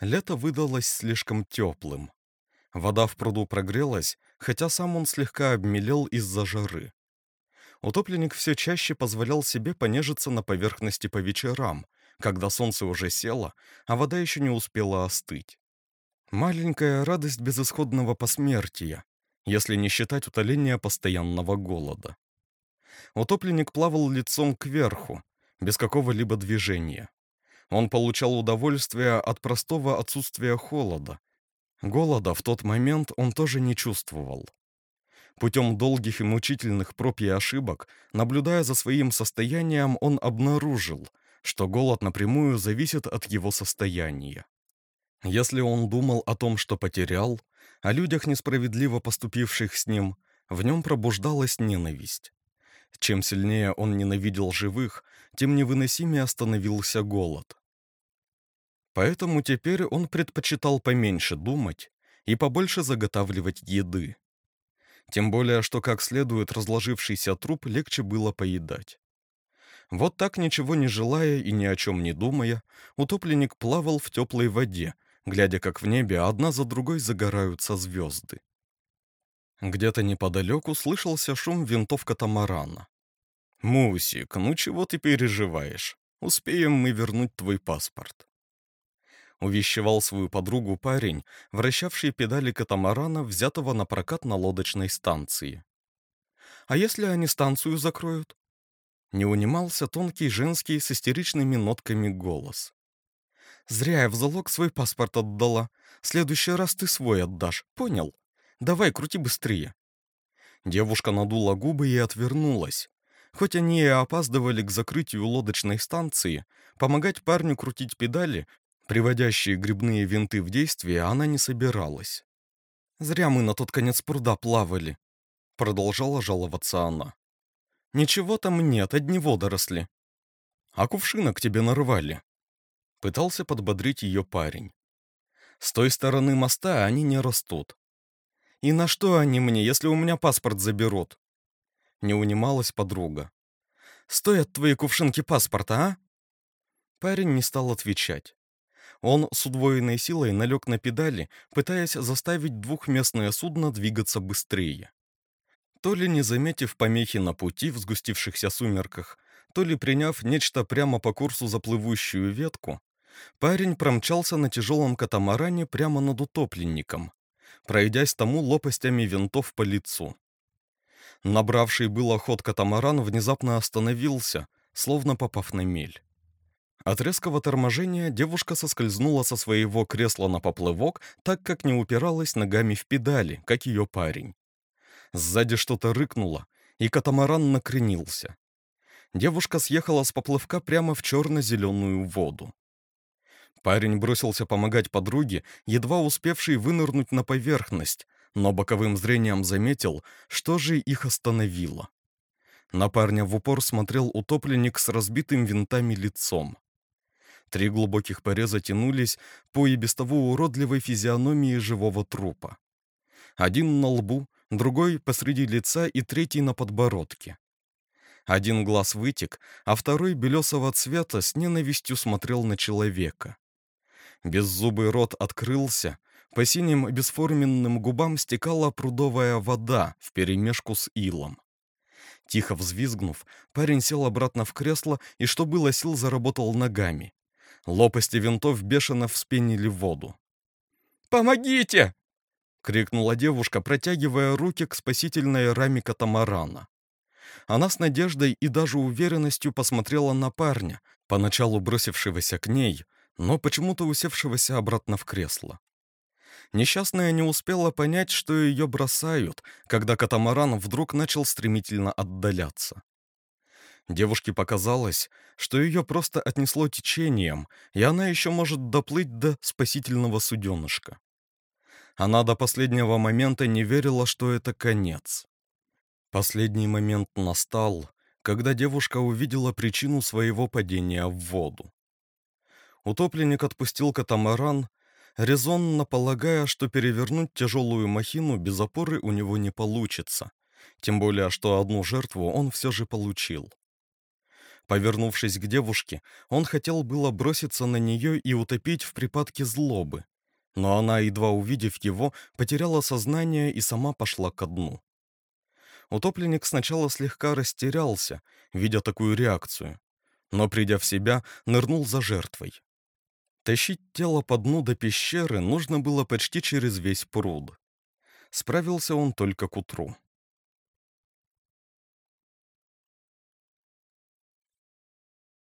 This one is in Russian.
Лето выдалось слишком теплым. Вода в пруду прогрелась, хотя сам он слегка обмелел из-за жары. Утопленник все чаще позволял себе понежиться на поверхности по вечерам, когда солнце уже село, а вода еще не успела остыть. Маленькая радость безысходного посмертия, если не считать утоления постоянного голода. Утопленник плавал лицом кверху, без какого-либо движения. Он получал удовольствие от простого отсутствия холода. Голода в тот момент он тоже не чувствовал. Путем долгих и мучительных проб и ошибок, наблюдая за своим состоянием, он обнаружил, что голод напрямую зависит от его состояния. Если он думал о том, что потерял, о людях, несправедливо поступивших с ним, в нем пробуждалась ненависть. Чем сильнее он ненавидел живых, тем невыносимее становился голод. Поэтому теперь он предпочитал поменьше думать и побольше заготавливать еды. Тем более, что как следует разложившийся труп легче было поедать. Вот так, ничего не желая и ни о чем не думая, утопленник плавал в теплой воде, глядя, как в небе одна за другой загораются звезды. Где-то неподалеку слышался шум винтов катамарана. «Мусик, ну чего ты переживаешь? Успеем мы вернуть твой паспорт». Увещевал свою подругу парень, вращавший педали катамарана, взятого на прокат на лодочной станции. «А если они станцию закроют?» Не унимался тонкий женский с истеричными нотками голос. «Зря я в залог свой паспорт отдала. Следующий раз ты свой отдашь, понял? Давай, крути быстрее». Девушка надула губы и отвернулась, Хоть они и опаздывали к закрытию лодочной станции, помогать парню крутить педали, приводящие грибные винты в действие, она не собиралась. «Зря мы на тот конец пруда плавали», — продолжала жаловаться она. «Ничего там нет, одни водоросли». «А кувшина к тебе нарвали», — пытался подбодрить ее парень. «С той стороны моста они не растут». «И на что они мне, если у меня паспорт заберут?» Не унималась подруга. «Стоят твои кувшинки паспорта, а?» Парень не стал отвечать. Он с удвоенной силой налег на педали, пытаясь заставить двухместное судно двигаться быстрее. То ли не заметив помехи на пути в сгустившихся сумерках, то ли приняв нечто прямо по курсу за плывущую ветку, парень промчался на тяжелом катамаране прямо над утопленником, пройдясь тому лопастями винтов по лицу. Набравший было ход катамаран внезапно остановился, словно попав на мель. От резкого торможения девушка соскользнула со своего кресла на поплывок, так как не упиралась ногами в педали, как ее парень. Сзади что-то рыкнуло, и катамаран накренился. Девушка съехала с поплывка прямо в черно-зеленую воду. Парень бросился помогать подруге, едва успевшей вынырнуть на поверхность, но боковым зрением заметил, что же их остановило. На парня в упор смотрел утопленник с разбитым винтами лицом. Три глубоких пореза тянулись по и без того уродливой физиономии живого трупа. Один на лбу, другой посреди лица и третий на подбородке. Один глаз вытек, а второй белесого цвета с ненавистью смотрел на человека. Беззубый рот открылся, по синим бесформенным губам стекала прудовая вода вперемешку с илом. Тихо взвизгнув, парень сел обратно в кресло и, что было сил, заработал ногами. Лопасти винтов бешено вспенили воду. «Помогите!» — крикнула девушка, протягивая руки к спасительной раме катамарана. Она с надеждой и даже уверенностью посмотрела на парня, поначалу бросившегося к ней, но почему-то усевшегося обратно в кресло. Несчастная не успела понять, что ее бросают, когда катамаран вдруг начал стремительно отдаляться. Девушке показалось, что ее просто отнесло течением, и она еще может доплыть до спасительного суденышка. Она до последнего момента не верила, что это конец. Последний момент настал, когда девушка увидела причину своего падения в воду. Утопленник отпустил катамаран, резонно полагая, что перевернуть тяжелую махину без опоры у него не получится, тем более, что одну жертву он все же получил. Повернувшись к девушке, он хотел было броситься на нее и утопить в припадке злобы, но она, едва увидев его, потеряла сознание и сама пошла ко дну. Утопленник сначала слегка растерялся, видя такую реакцию, но, придя в себя, нырнул за жертвой. Тащить тело по дну до пещеры нужно было почти через весь пруд. Справился он только к утру.